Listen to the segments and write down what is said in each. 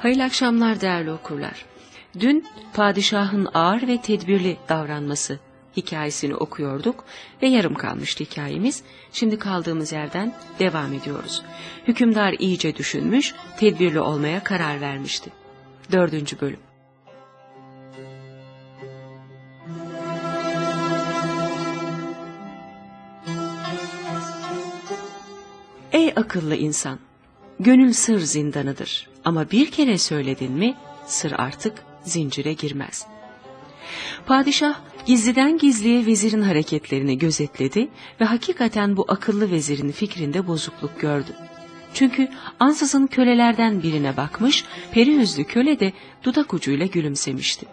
Hayırlı akşamlar değerli okurlar. Dün padişahın ağır ve tedbirli davranması hikayesini okuyorduk ve yarım kalmıştı hikayemiz. Şimdi kaldığımız yerden devam ediyoruz. Hükümdar iyice düşünmüş, tedbirli olmaya karar vermişti. Dördüncü bölüm. Ey akıllı insan! Gönül sır zindanıdır ama bir kere söyledin mi sır artık zincire girmez. Padişah gizliden gizliye vezirin hareketlerini gözetledi ve hakikaten bu akıllı vezirin fikrinde bozukluk gördü. Çünkü ansızın kölelerden birine bakmış, peri yüzlü köle de dudak ucuyla gülümsemişti.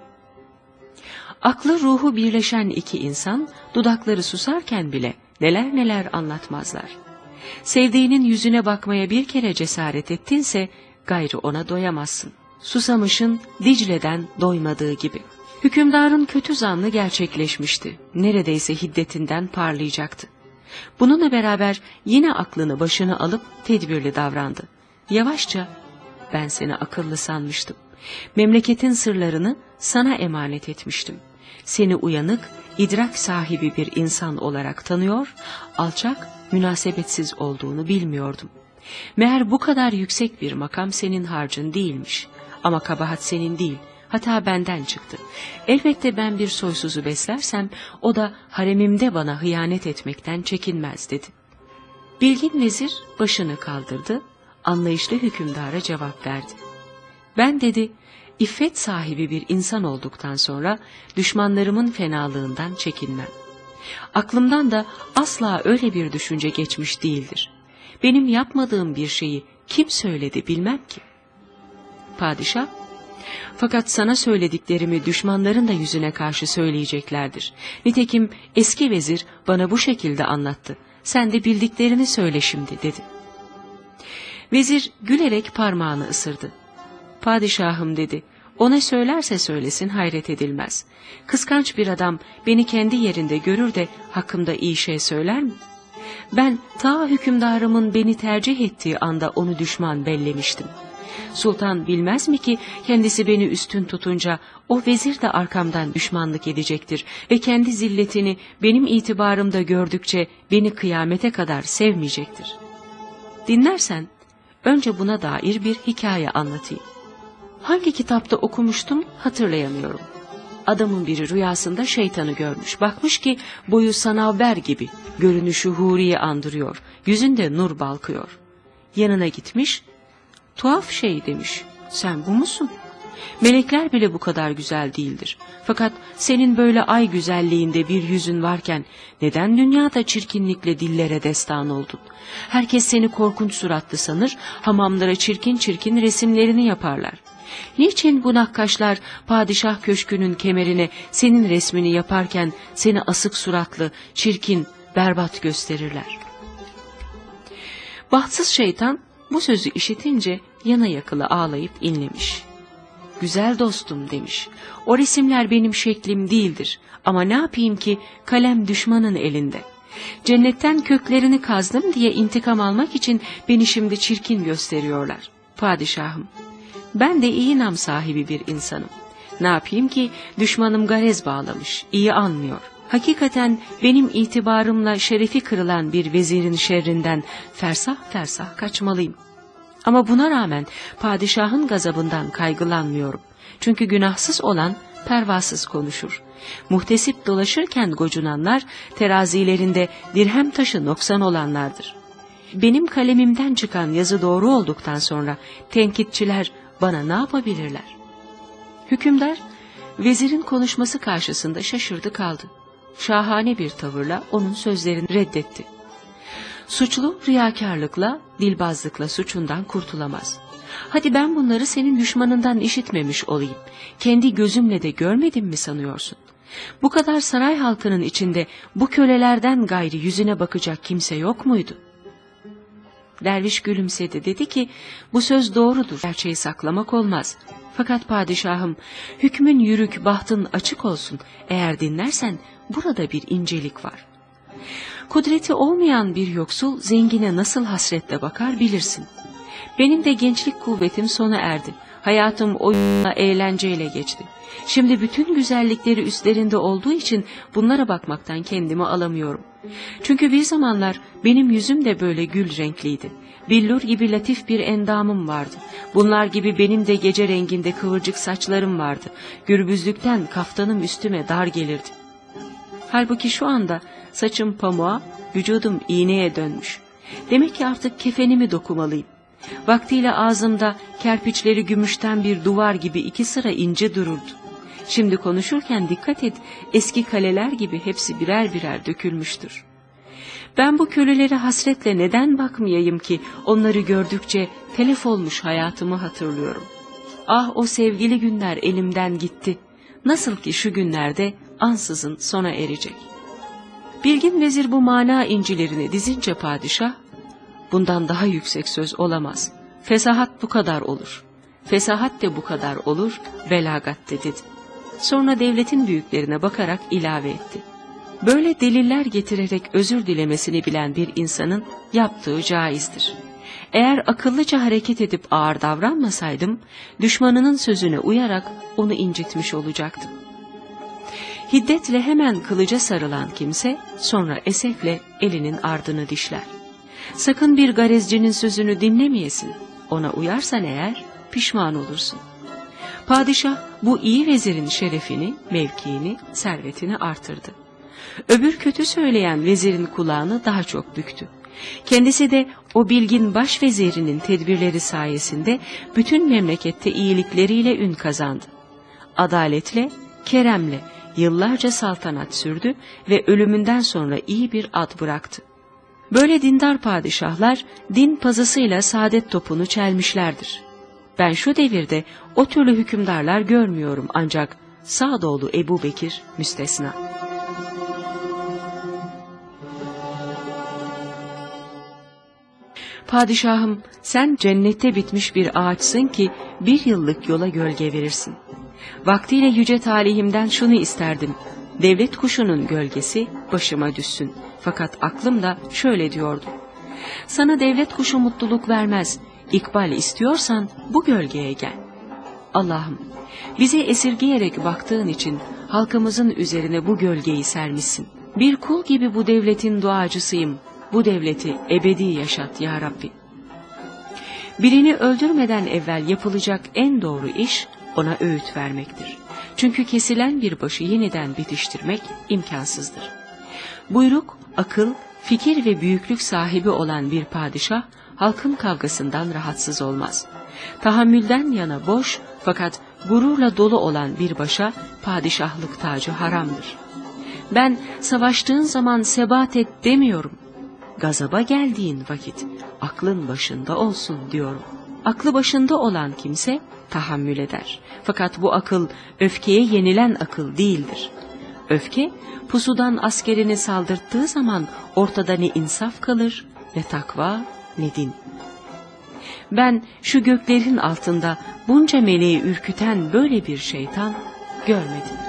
Aklı ruhu birleşen iki insan dudakları susarken bile neler neler anlatmazlar. Sevdiğinin yüzüne bakmaya bir kere cesaret ettinse gayrı ona doyamazsın. Susamışın Dicle'den doymadığı gibi. Hükümdarın kötü zannı gerçekleşmişti. Neredeyse hiddetinden parlayacaktı. Bununla beraber yine aklını başına alıp tedbirli davrandı. Yavaşça ben seni akıllı sanmıştım. Memleketin sırlarını sana emanet etmiştim. Seni uyanık, idrak sahibi bir insan olarak tanıyor, alçak, münasebetsiz olduğunu bilmiyordum. Meğer bu kadar yüksek bir makam senin harcın değilmiş. Ama kabahat senin değil, hata benden çıktı. Elbette ben bir soysuzu beslersem, o da haremimde bana hıyanet etmekten çekinmez dedi. Bilgin vezir başını kaldırdı, anlayışlı hükümdara cevap verdi. Ben dedi, iffet sahibi bir insan olduktan sonra düşmanlarımın fenalığından çekinmem. Aklımdan da asla öyle bir düşünce geçmiş değildir. Benim yapmadığım bir şeyi kim söyledi bilmem ki. Padişah, fakat sana söylediklerimi düşmanların da yüzüne karşı söyleyeceklerdir. Nitekim eski vezir bana bu şekilde anlattı. Sen de bildiklerini söyle şimdi dedi. Vezir gülerek parmağını ısırdı. Padişahım dedi, ona söylerse söylesin hayret edilmez. Kıskanç bir adam beni kendi yerinde görür de hakkımda iyi şey söyler mi? Ben ta hükümdarımın beni tercih ettiği anda onu düşman bellemiştim. Sultan bilmez mi ki kendisi beni üstün tutunca o vezir de arkamdan düşmanlık edecektir ve kendi zilletini benim itibarımda gördükçe beni kıyamete kadar sevmeyecektir. Dinlersen önce buna dair bir hikaye anlatayım. Hangi kitapta okumuştum hatırlayamıyorum. Adamın biri rüyasında şeytanı görmüş. Bakmış ki boyu sanavber gibi, görünüşü huriye andırıyor, yüzünde nur balkıyor. Yanına gitmiş, tuhaf şey demiş, sen bu musun? Melekler bile bu kadar güzel değildir. Fakat senin böyle ay güzelliğinde bir yüzün varken neden dünyada çirkinlikle dillere destan oldun? Herkes seni korkunç suratlı sanır, hamamlara çirkin çirkin resimlerini yaparlar. Niçin bu nakkaşlar padişah köşkünün kemerine senin resmini yaparken seni asık suratlı, çirkin, berbat gösterirler? Bahtsız şeytan bu sözü işitince yana yakılı ağlayıp inlemiş. Güzel dostum demiş. O resimler benim şeklim değildir. Ama ne yapayım ki kalem düşmanın elinde. Cennetten köklerini kazdım diye intikam almak için beni şimdi çirkin gösteriyorlar. Padişahım, ben de iyi nam sahibi bir insanım. Ne yapayım ki düşmanım garez bağlamış, iyi anmıyor. Hakikaten benim itibarımla şerefi kırılan bir vezirin şerrinden fersah fersah kaçmalıyım. Ama buna rağmen padişahın gazabından kaygılanmıyorum. Çünkü günahsız olan pervasız konuşur. Muhtesip dolaşırken gocunanlar terazilerinde dirhem taşı noksan olanlardır. Benim kalemimden çıkan yazı doğru olduktan sonra tenkitçiler bana ne yapabilirler? Hükümdar, vezirin konuşması karşısında şaşırdı kaldı. Şahane bir tavırla onun sözlerini reddetti. Suçlu riyakarlıkla, dilbazlıkla suçundan kurtulamaz. Hadi ben bunları senin düşmanından işitmemiş olayım. Kendi gözümle de görmedim mi sanıyorsun? Bu kadar saray halkının içinde bu kölelerden gayri yüzüne bakacak kimse yok muydu? Derviş gülümsedi dedi ki bu söz doğrudur gerçeği saklamak olmaz. Fakat padişahım hükmün yürük bahtın açık olsun eğer dinlersen burada bir incelik var. Kudreti olmayan bir yoksul zengine nasıl hasretle bakar bilirsin. Benim de gençlik kuvvetim sona erdi. Hayatım oyunla, eğlenceyle geçti. Şimdi bütün güzellikleri üstlerinde olduğu için bunlara bakmaktan kendimi alamıyorum. Çünkü bir zamanlar benim yüzüm de böyle gül renkliydi. Billur gibi latif bir endamım vardı. Bunlar gibi benim de gece renginde kıvırcık saçlarım vardı. Gürbüzlükten kaftanım üstüme dar gelirdi. Halbuki şu anda saçım pamuğa, vücudum iğneye dönmüş. Demek ki artık kefenimi dokumalıyım. Vaktiyle ağzımda kerpiçleri gümüşten bir duvar gibi iki sıra ince dururdu. Şimdi konuşurken dikkat et, eski kaleler gibi hepsi birer birer dökülmüştür. Ben bu kölelere hasretle neden bakmayayım ki onları gördükçe telef olmuş hayatımı hatırlıyorum. Ah o sevgili günler elimden gitti. Nasıl ki şu günlerde ansızın sona erecek. Bilgin vezir bu mana incilerini dizince padişah, bundan daha yüksek söz olamaz. Fesahat bu kadar olur. Fesahat de bu kadar olur, belagat de dedi. Sonra devletin büyüklerine bakarak ilave etti. Böyle deliller getirerek özür dilemesini bilen bir insanın yaptığı caizdir. Eğer akıllıca hareket edip ağır davranmasaydım, düşmanının sözüne uyarak onu incitmiş olacaktım. Hiddetle hemen kılıca sarılan kimse, sonra esefle elinin ardını dişler. Sakın bir garezcinin sözünü dinlemeyesin, ona uyarsan eğer pişman olursun. Padişah bu iyi vezirin şerefini, mevkiini, servetini artırdı. Öbür kötü söyleyen vezirin kulağını daha çok büktü. Kendisi de o bilgin baş vezirinin tedbirleri sayesinde bütün memlekette iyilikleriyle ün kazandı. Adaletle, keremle yıllarca saltanat sürdü ve ölümünden sonra iyi bir ad bıraktı. Böyle dindar padişahlar din pazısıyla saadet topunu çelmişlerdir. Ben şu devirde o türlü hükümdarlar görmüyorum ancak Sağdoğlu Ebu Bekir müstesna. Padişahım sen cennette bitmiş bir ağaçsın ki bir yıllık yola gölge verirsin. Vaktiyle yüce talihimden şunu isterdim. Devlet kuşunun gölgesi başıma düşsün. Fakat aklım da şöyle diyordu. Sana devlet kuşu mutluluk vermez. İkbal istiyorsan bu gölgeye gel. Allah'ım bize esirgeyerek baktığın için halkımızın üzerine bu gölgeyi sermişsin. Bir kul gibi bu devletin duacısıyım. Bu devleti ebedi yaşat ya Rabbi. Birini öldürmeden evvel yapılacak en doğru iş ona öğüt vermektir. Çünkü kesilen bir başı yeniden bitiştirmek imkansızdır. Buyruk, akıl, fikir ve büyüklük sahibi olan bir padişah, halkın kavgasından rahatsız olmaz. Tahammülden yana boş fakat gururla dolu olan bir başa padişahlık tacı haramdır. Ben savaştığın zaman sebat et demiyorum. Gazaba geldiğin vakit aklın başında olsun diyorum. Aklı başında olan kimse tahammül eder. Fakat bu akıl öfkeye yenilen akıl değildir. Öfke pusudan askerini saldırttığı zaman ortada ne insaf kalır ne takva ne din. Ben şu göklerin altında bunca meleği ürküten böyle bir şeytan görmedim.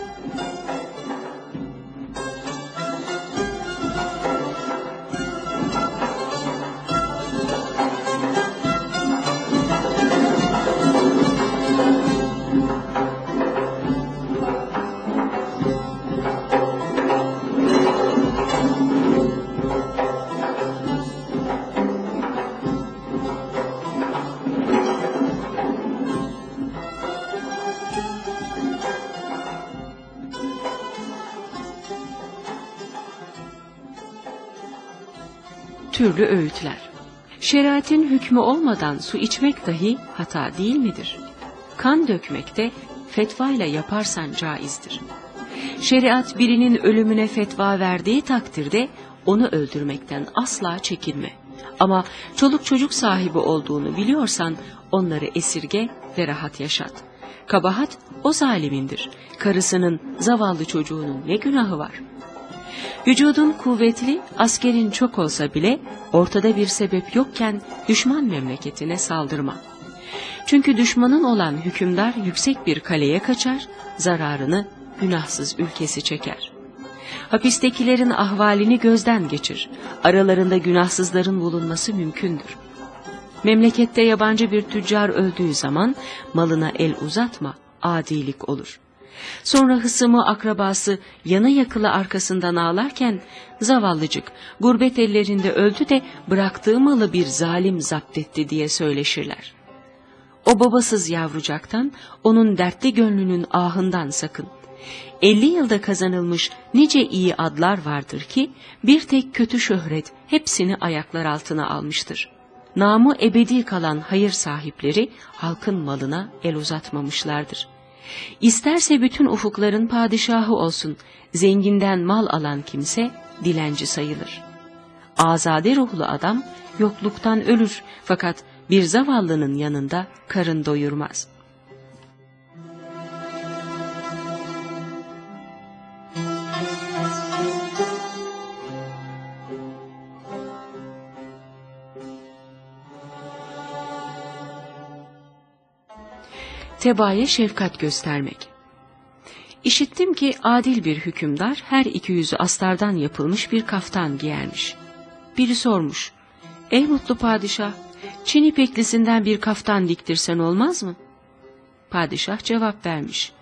Türlü öğütler. Şeriatin hükmü olmadan su içmek dahi hata değil midir? Kan dökmek de fetvayla yaparsan caizdir. Şeriat birinin ölümüne fetva verdiği takdirde onu öldürmekten asla çekinme. Ama çoluk çocuk sahibi olduğunu biliyorsan onları esirge ve rahat yaşat. Kabahat o zalimindir. Karısının, zavallı çocuğunun ne günahı var?'' Vücudun kuvvetli, askerin çok olsa bile ortada bir sebep yokken düşman memleketine saldırma. Çünkü düşmanın olan hükümdar yüksek bir kaleye kaçar, zararını günahsız ülkesi çeker. Hapistekilerin ahvalini gözden geçir, aralarında günahsızların bulunması mümkündür. Memlekette yabancı bir tüccar öldüğü zaman malına el uzatma, adilik olur. Sonra hısımı akrabası yana yakıla arkasından ağlarken zavallıcık gurbet ellerinde öldü de bıraktığı malı bir zalim zapt etti diye söyleşirler. O babasız yavrucaktan onun dertli gönlünün ahından sakın. 50 yılda kazanılmış nice iyi adlar vardır ki bir tek kötü şöhret hepsini ayaklar altına almıştır. Namı ebedi kalan hayır sahipleri halkın malına el uzatmamışlardır. İsterse bütün ufukların padişahı olsun, zenginden mal alan kimse dilenci sayılır. Azade ruhlu adam yokluktan ölür fakat bir zavallının yanında karın doyurmaz.'' Tebaya şefkat göstermek. İşittim ki adil bir hükümdar her iki yüzü astardan yapılmış bir kaftan giyermiş. Biri sormuş, ey mutlu padişah, Çin ipeklisinden bir kaftan diktirsen olmaz mı? Padişah cevap vermiş,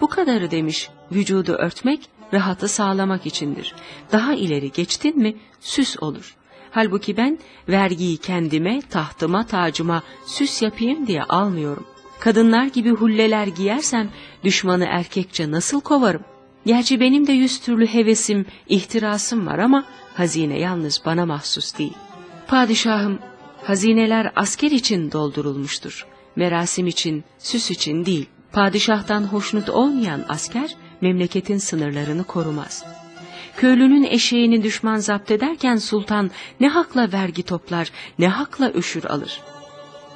bu kadarı demiş, vücudu örtmek, rahatı sağlamak içindir. Daha ileri geçtin mi süs olur. Halbuki ben vergiyi kendime, tahtıma, tacıma süs yapayım diye almıyorum. Kadınlar gibi hulleler giyersem düşmanı erkekçe nasıl kovarım? Gerçi benim de yüz türlü hevesim, ihtirasım var ama hazine yalnız bana mahsus değil. Padişahım, hazineler asker için doldurulmuştur. Merasim için, süs için değil. Padişahtan hoşnut olmayan asker memleketin sınırlarını korumaz. Köylünün eşeğini düşman zapt ederken sultan ne hakla vergi toplar, ne hakla öşür alır.''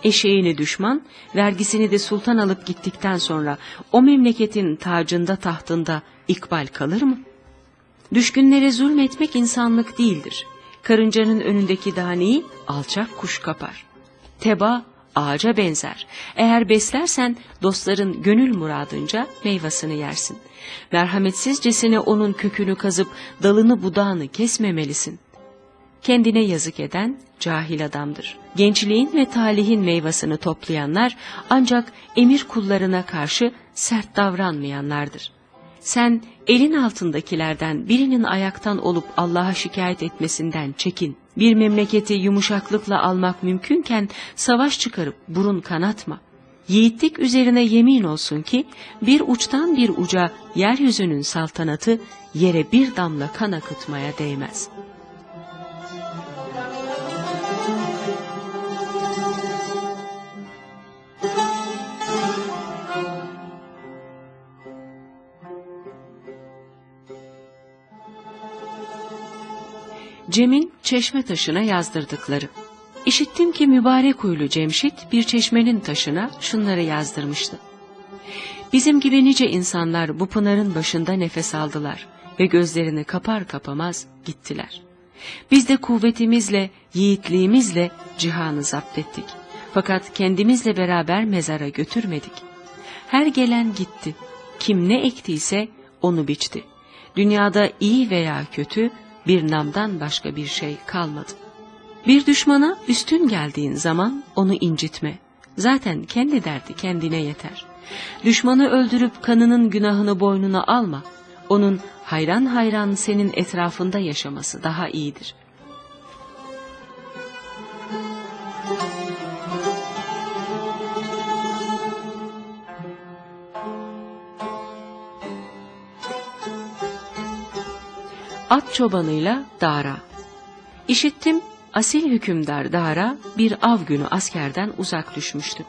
Eşeğini düşman, vergisini de sultan alıp gittikten sonra o memleketin tacında tahtında ikbal kalır mı? Düşkünlere zulmetmek insanlık değildir. Karıncanın önündeki daneyi alçak kuş kapar. Teba ağaca benzer. Eğer beslersen dostların gönül muradınca meyvasını yersin. Merhametsizcesine onun kökünü kazıp dalını budağını kesmemelisin. Kendine yazık eden cahil adamdır. Gençliğin ve talihin meyvasını toplayanlar ancak emir kullarına karşı sert davranmayanlardır. Sen elin altındakilerden birinin ayaktan olup Allah'a şikayet etmesinden çekin. Bir memleketi yumuşaklıkla almak mümkünken savaş çıkarıp burun kanatma. Yiğitlik üzerine yemin olsun ki bir uçtan bir uca yeryüzünün saltanatı yere bir damla kan akıtmaya değmez.'' Cem'in çeşme taşına yazdırdıkları. İşittim ki mübarek huylu Cemşit bir çeşmenin taşına şunları yazdırmıştı. Bizim gibi nice insanlar bu pınarın başında nefes aldılar ve gözlerini kapar kapamaz gittiler. Biz de kuvvetimizle, yiğitliğimizle cihanı zapt ettik. Fakat kendimizle beraber mezara götürmedik. Her gelen gitti. Kim ne ektiyse onu biçti. Dünyada iyi veya kötü bir namdan başka bir şey kalmadı. Bir düşmana üstün geldiğin zaman onu incitme. Zaten kendi derdi kendine yeter. Düşmanı öldürüp kanının günahını boynuna alma. Onun hayran hayran senin etrafında yaşaması daha iyidir.'' At çobanıyla Dara. İşittim asil hükümdar Dara bir av günü askerden uzak düşmüştü.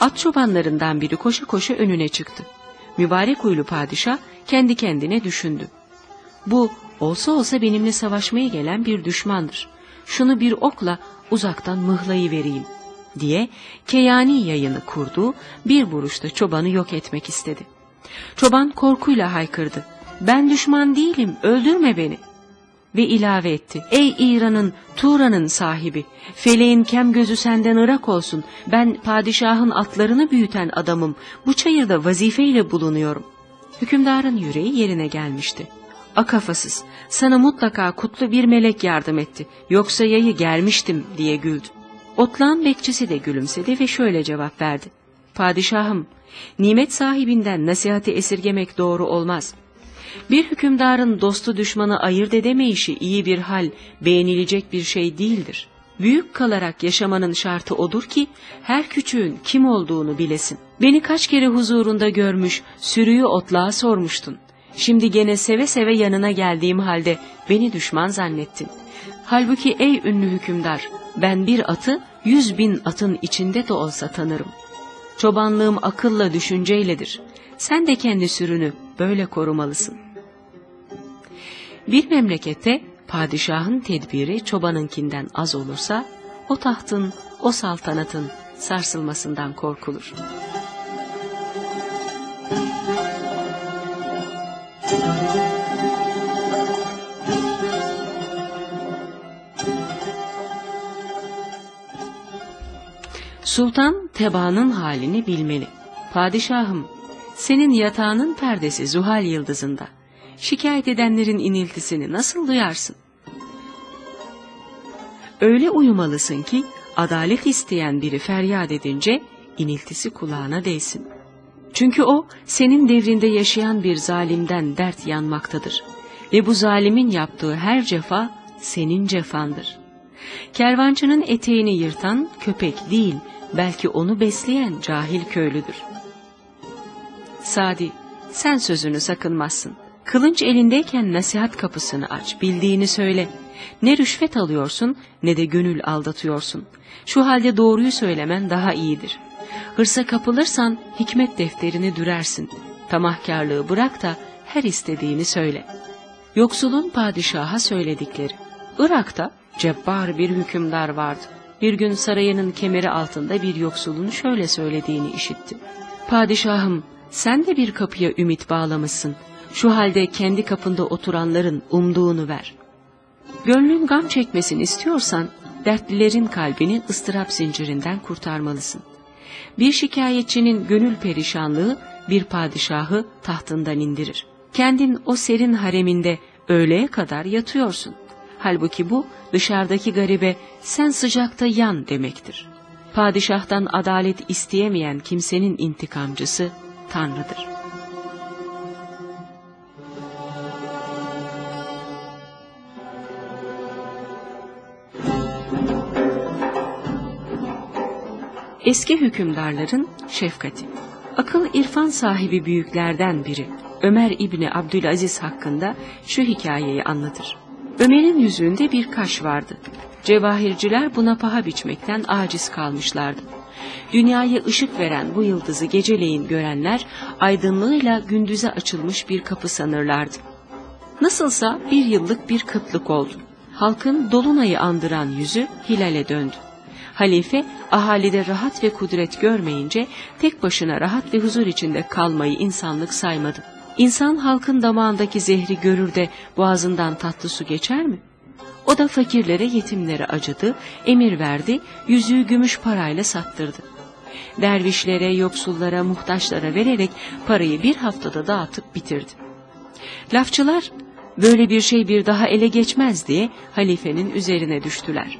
At çobanlarından biri koşa koşa önüne çıktı. Mübarek uylu padişah kendi kendine düşündü. Bu olsa olsa benimle savaşmaya gelen bir düşmandır. Şunu bir okla uzaktan mıhlayı vereyim diye keyani yayını kurdu, bir vuruşta çobanı yok etmek istedi. Çoban korkuyla haykırdı ben düşman değilim öldürme beni. Ve ilave etti. Ey İran'ın, Turan'ın sahibi, feleğin kem gözü senden ırak olsun. Ben padişahın atlarını büyüten adamım. Bu çayırda vazifeyle bulunuyorum. Hükümdarın yüreği yerine gelmişti. Akafasız, sana mutlaka kutlu bir melek yardım etti. Yoksa yayı gelmiştim diye güldü. Otlağın bekçisi de gülümsedi ve şöyle cevap verdi. Padişahım, nimet sahibinden nasihati esirgemek doğru olmaz. Bir hükümdarın dostu düşmanı ayırt edemeyişi iyi bir hal, beğenilecek bir şey değildir. Büyük kalarak yaşamanın şartı odur ki her küçüğün kim olduğunu bilesin. Beni kaç kere huzurunda görmüş, sürüyü otlağa sormuştun. Şimdi gene seve seve yanına geldiğim halde beni düşman zannettin. Halbuki ey ünlü hükümdar, ben bir atı yüz bin atın içinde de olsa tanırım. Çobanlığım akılla düşünceyledir. Sen de kendi sürünü böyle korumalısın. Bir memlekette padişahın tedbiri çobanınkinden az olursa, o tahtın, o saltanatın sarsılmasından korkulur. Sultan tebaanın halini bilmeli. Padişahım, senin yatağının perdesi Zuhal yıldızında. Şikayet edenlerin iniltisini nasıl duyarsın? Öyle uyumalısın ki adalet isteyen biri feryat edince iniltisi kulağına değsin. Çünkü o senin devrinde yaşayan bir zalimden dert yanmaktadır. Ve bu zalimin yaptığı her cefa senin cefandır. Kervancının eteğini yırtan köpek değil, belki onu besleyen cahil köylüdür. Sadi, sen sözünü sakınmazsın. Kılınç elindeyken nasihat kapısını aç, bildiğini söyle. Ne rüşvet alıyorsun ne de gönül aldatıyorsun. Şu halde doğruyu söylemen daha iyidir. Hırsa kapılırsan hikmet defterini dürersin. Tamahkarlığı bırak da her istediğini söyle. Yoksulun padişaha söyledikleri. Irak'ta cebbar bir hükümdar vardı. Bir gün sarayının kemeri altında bir yoksulun şöyle söylediğini işittim. Padişahım sen de bir kapıya ümit bağlamışsın. Şu halde kendi kapında oturanların umduğunu ver. Gönlün gam çekmesini istiyorsan dertlilerin kalbini ıstırap zincirinden kurtarmalısın. Bir şikayetçinin gönül perişanlığı bir padişahı tahtından indirir. Kendin o serin hareminde öğleye kadar yatıyorsun. Halbuki bu dışarıdaki garibe sen sıcakta yan demektir. Padişahtan adalet isteyemeyen kimsenin intikamcısı Tanrı'dır. Eski hükümdarların şefkati. Akıl irfan sahibi büyüklerden biri Ömer İbni Abdülaziz hakkında şu hikayeyi anlatır. Ömer'in yüzünde bir kaş vardı. Cevahirciler buna paha biçmekten aciz kalmışlardı. Dünyaya ışık veren bu yıldızı geceleyin görenler aydınlığıyla gündüze açılmış bir kapı sanırlardı. Nasılsa bir yıllık bir kıtlık oldu. Halkın dolunayı andıran yüzü hilale döndü. Halife ahalide rahat ve kudret görmeyince tek başına rahat ve huzur içinde kalmayı insanlık saymadı. İnsan halkın damağındaki zehri görür de boğazından tatlı su geçer mi? O da fakirlere yetimlere acıdı, emir verdi, yüzüğü gümüş parayla sattırdı. Dervişlere, yoksullara, muhtaçlara vererek parayı bir haftada dağıtıp bitirdi. Lafçılar böyle bir şey bir daha ele geçmez diye halifenin üzerine düştüler.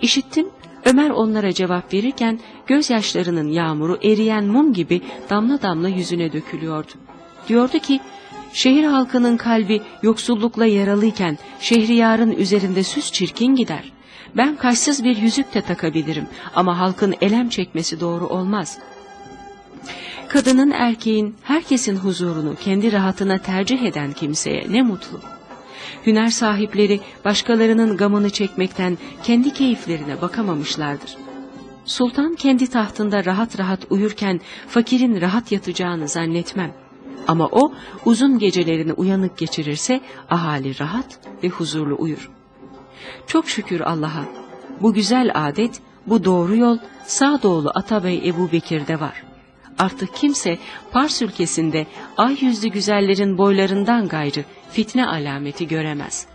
İşittim Ömer onlara cevap verirken gözyaşlarının yağmuru eriyen mum gibi damla damla yüzüne dökülüyordu. Diyordu ki şehir halkının kalbi yoksullukla yaralıyken şehriyarın üzerinde süs çirkin gider. Ben kaşsız bir yüzük de takabilirim ama halkın elem çekmesi doğru olmaz. Kadının erkeğin herkesin huzurunu kendi rahatına tercih eden kimseye ne mutlu. Hüner sahipleri başkalarının gamını çekmekten kendi keyiflerine bakamamışlardır. Sultan kendi tahtında rahat rahat uyurken fakirin rahat yatacağını zannetmem. Ama o uzun gecelerini uyanık geçirirse ahali rahat ve huzurlu uyur. Çok şükür Allah'a bu güzel adet, bu doğru yol Sağdoğulu Atabey Ebu Bekir'de var. Artık kimse Pars ülkesinde ay yüzlü güzellerin boylarından gayrı fitne alameti göremez.''